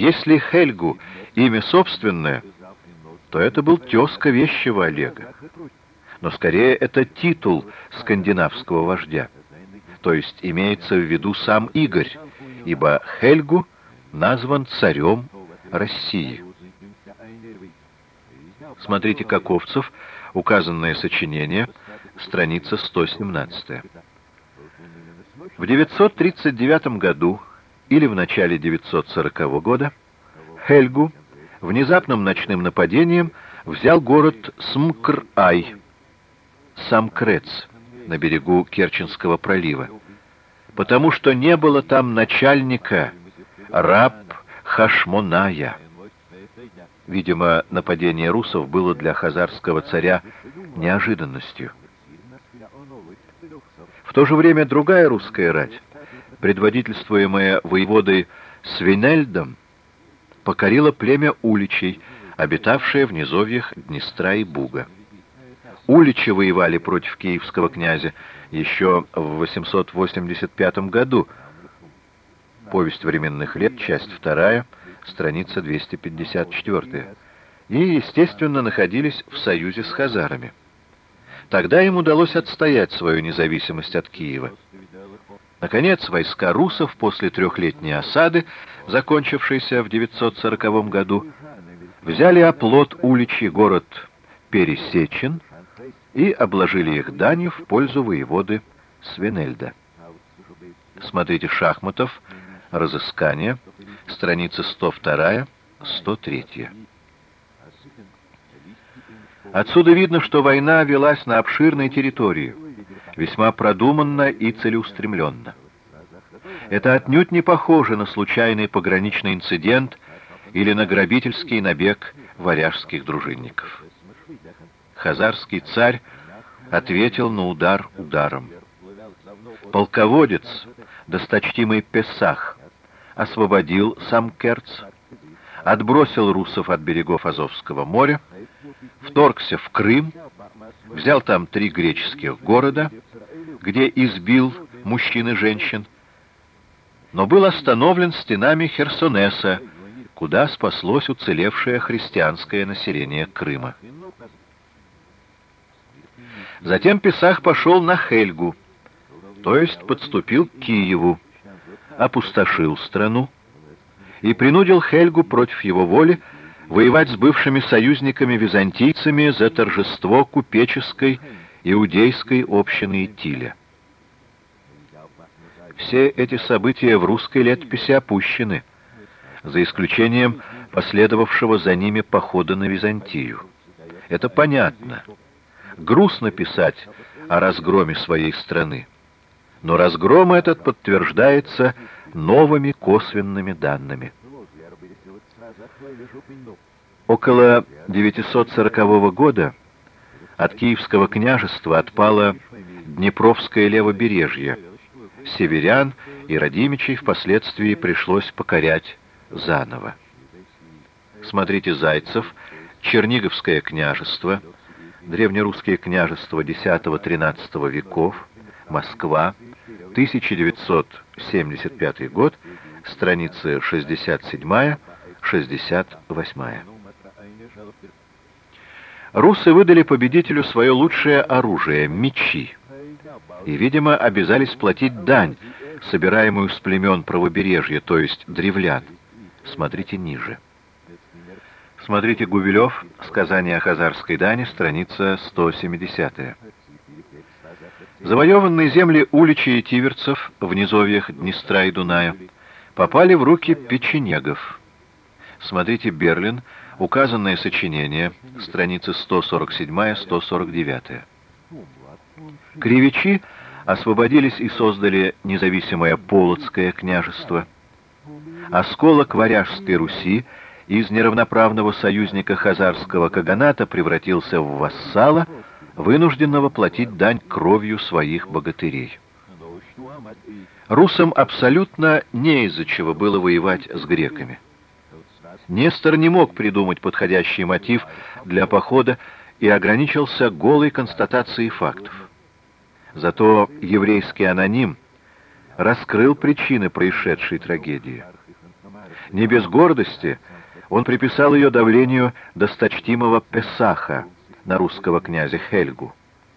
Если Хельгу имя собственное, то это был тезка вещего Олега. Но скорее это титул скандинавского вождя. То есть имеется в виду сам Игорь, ибо Хельгу назван царем России. Смотрите Каковцев, указанное сочинение, страница 117. В 939 году или в начале 940 года Хельгу внезапным ночным нападением взял город Смкр-Ай, Самкрец, на берегу Керченского пролива, потому что не было там начальника, раб Хашмоная. Видимо, нападение русов было для хазарского царя неожиданностью. В то же время другая русская рать, предводительствуемая воеводой Свинельдом, покорила племя Уличей, обитавшее в низовьях Днестра и Буга. Уличи воевали против киевского князя еще в 885 году. Повесть временных лет, часть 2, страница 254. И, естественно, находились в союзе с хазарами. Тогда им удалось отстоять свою независимость от Киева. Наконец, войска русов после трехлетней осады, закончившейся в 940 году, взяли оплот уличий город Пересечен и обложили их данью в пользу воеводы Свинельда. Смотрите Шахматов, Разыскание, страница 102-103. Отсюда видно, что война велась на обширной территории, весьма продуманно и целеустремленно. Это отнюдь не похоже на случайный пограничный инцидент или на грабительский набег варяжских дружинников. Хазарский царь ответил на удар ударом. Полководец, досточтимый Песах, освободил сам Керц, отбросил русов от берегов Азовского моря, вторгся в Крым, взял там три греческих города, где избил мужчин и женщин, но был остановлен стенами Херсонеса, куда спаслось уцелевшее христианское население Крыма. Затем Писах пошел на Хельгу, то есть подступил к Киеву, опустошил страну и принудил Хельгу против его воли воевать с бывшими союзниками-византийцами за торжество купеческой иудейской общины Тиля. Все эти события в русской летописи опущены, за исключением последовавшего за ними похода на Византию. Это понятно грустно писать о разгроме своей страны. Но разгром этот подтверждается новыми косвенными данными. Около 940 года от Киевского княжества отпало Днепровское левобережье. Северян и Радимичей впоследствии пришлось покорять заново. Смотрите Зайцев, Черниговское княжество, Древнерусские княжества X-XIII веков, Москва, 1975 год, страницы 67-68. Русы выдали победителю свое лучшее оружие — мечи, и, видимо, обязались платить дань, собираемую с племен правобережья, то есть древлян. Смотрите ниже. Смотрите Гувилев, «Сказание о хазарской дани», страница 170. Завоеванные земли Уличи и Тиверцев в низовьях Днестра и Дуная попали в руки печенегов. Смотрите Берлин, указанное сочинение, страницы 147-149. Кривичи освободились и создали независимое Полоцкое княжество. Осколок Варяжской Руси из неравноправного союзника хазарского каганата превратился в вассала, вынужденного платить дань кровью своих богатырей. Русам абсолютно не из-за чего было воевать с греками. Нестор не мог придумать подходящий мотив для похода и ограничился голой констатацией фактов. Зато еврейский аноним раскрыл причины происшедшей трагедии. Не без гордости он приписал ее давлению досточтимого Песаха на русского князя Хельгу.